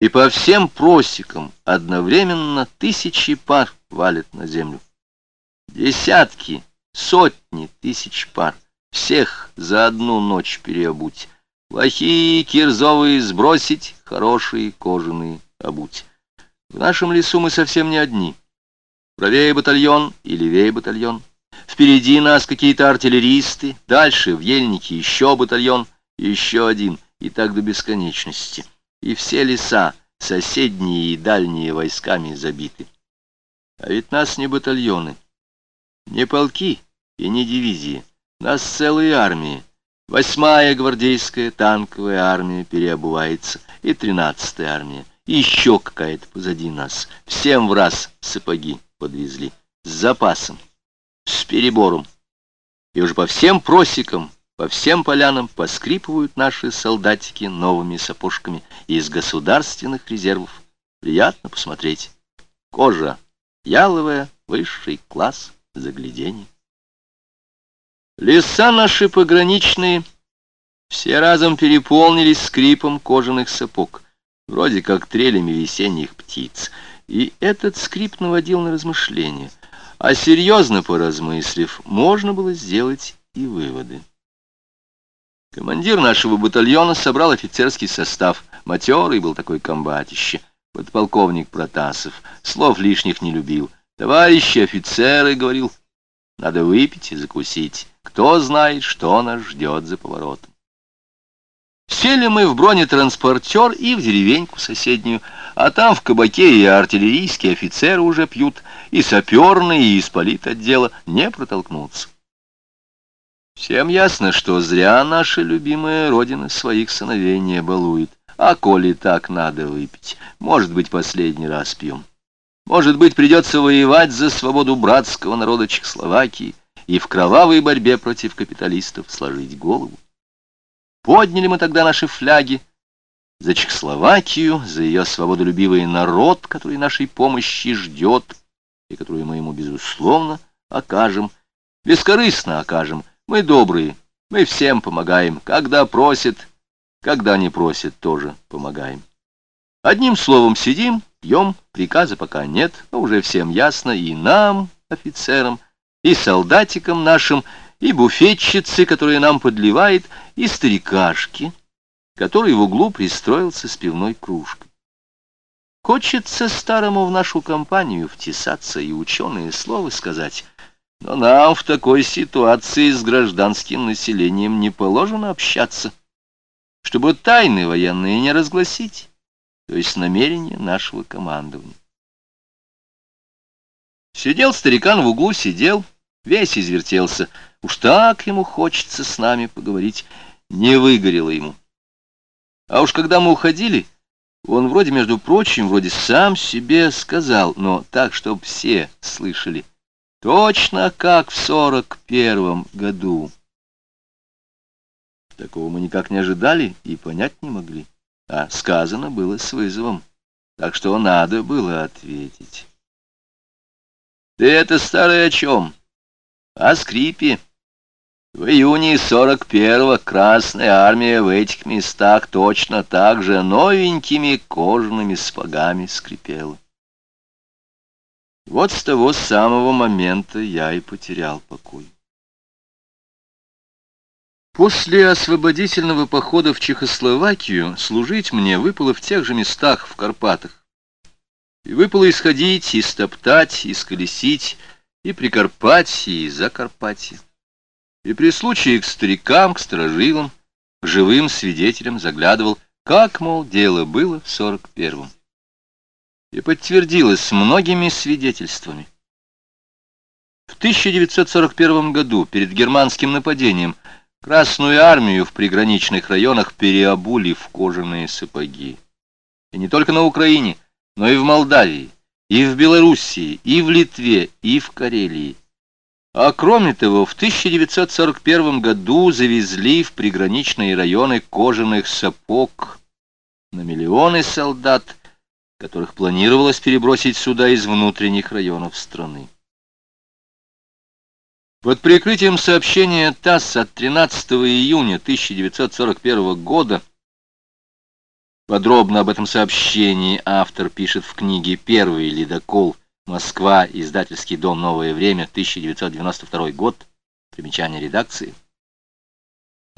и по всем просекам одновременно тысячи пар валят на землю. Десятки, сотни тысяч пар, всех за одну ночь переобуть. Плохие кирзовые сбросить, хорошие кожаные обуть. В нашем лесу мы совсем не одни. Правее батальон и левее батальон. Впереди нас какие-то артиллеристы, дальше в ельнике еще батальон, еще один, и так до бесконечности. И все леса, соседние и дальние войсками забиты. А ведь нас не батальоны, не полки и не дивизии, нас целые армии. Восьмая гвардейская танковая армия переобувается, и тринадцатая армия, и еще какая-то позади нас. Всем в раз сапоги подвезли, с запасом, с перебором. И уже по всем просекам, по всем полянам поскрипывают наши солдатики новыми сапожками из государственных резервов. Приятно посмотреть. Кожа яловая, высший класс заглядений. Леса наши пограничные все разом переполнились скрипом кожаных сапог, вроде как трелями весенних птиц, и этот скрип наводил на размышления, а серьезно поразмыслив, можно было сделать и выводы. Командир нашего батальона собрал офицерский состав, матерый был такой комбатище, подполковник Протасов, слов лишних не любил. «Товарищи офицеры», — говорил, — «надо выпить и закусить». Кто знает, что нас ждет за поворотом. Сели мы в бронетранспортер и в деревеньку соседнюю, а там в кабаке и артиллерийские офицеры уже пьют, и саперные, и из политотдела не протолкнуться. Всем ясно, что зря наша любимая родина своих сыновей не балует. А коли так надо выпить, может быть, последний раз пьем. Может быть, придется воевать за свободу братского народа Чехословакии, и в кровавой борьбе против капиталистов сложить голову. Подняли мы тогда наши фляги за Чехословакию, за ее свободолюбивый народ, который нашей помощи ждет, и которую мы ему, безусловно, окажем, бескорыстно окажем. Мы добрые, мы всем помогаем, когда просят, когда не просят, тоже помогаем. Одним словом, сидим, пьем, приказа пока нет, но уже всем ясно, и нам, офицерам, и солдатикам нашим, и буфетчице, которая нам подливает, и старикашке, который в углу пристроился с пивной кружкой. Хочется старому в нашу компанию втесаться и ученые слова сказать, но нам в такой ситуации с гражданским населением не положено общаться, чтобы тайны военные не разгласить, то есть намерения нашего командования. Сидел старикан в углу, сидел, весь извертелся. Уж так ему хочется с нами поговорить. Не выгорело ему. А уж когда мы уходили, он вроде, между прочим, вроде сам себе сказал, но так, чтобы все слышали. Точно как в сорок первом году. Такого мы никак не ожидали и понять не могли. А сказано было с вызовом, так что надо было ответить. Ты это старое о чем? О скрипе. В июне 41-го Красная Армия в этих местах точно так же новенькими кожаными спагами скрипела. Вот с того самого момента я и потерял покой. После освободительного похода в Чехословакию служить мне выпало в тех же местах в Карпатах. И выпало исходить, и стоптать, и сколесить, и Прикарпатье, и Закарпатье. И при случае к старикам, к сторожилам, к живым свидетелям заглядывал, как, мол, дело было в сорок первом. И подтвердилось многими свидетельствами. В 1941 году, перед германским нападением, Красную армию в приграничных районах переобули в кожаные сапоги. И не только на Украине, но и в Молдавии, и в Белоруссии, и в Литве, и в Карелии. А кроме того, в 1941 году завезли в приграничные районы кожаных сапог на миллионы солдат, которых планировалось перебросить сюда из внутренних районов страны. Под прикрытием сообщения ТАСС от 13 июня 1941 года Подробно об этом сообщении автор пишет в книге «Первый ледокол. Москва. Издательский дом «Новое время. 1992 год». Примечание редакции.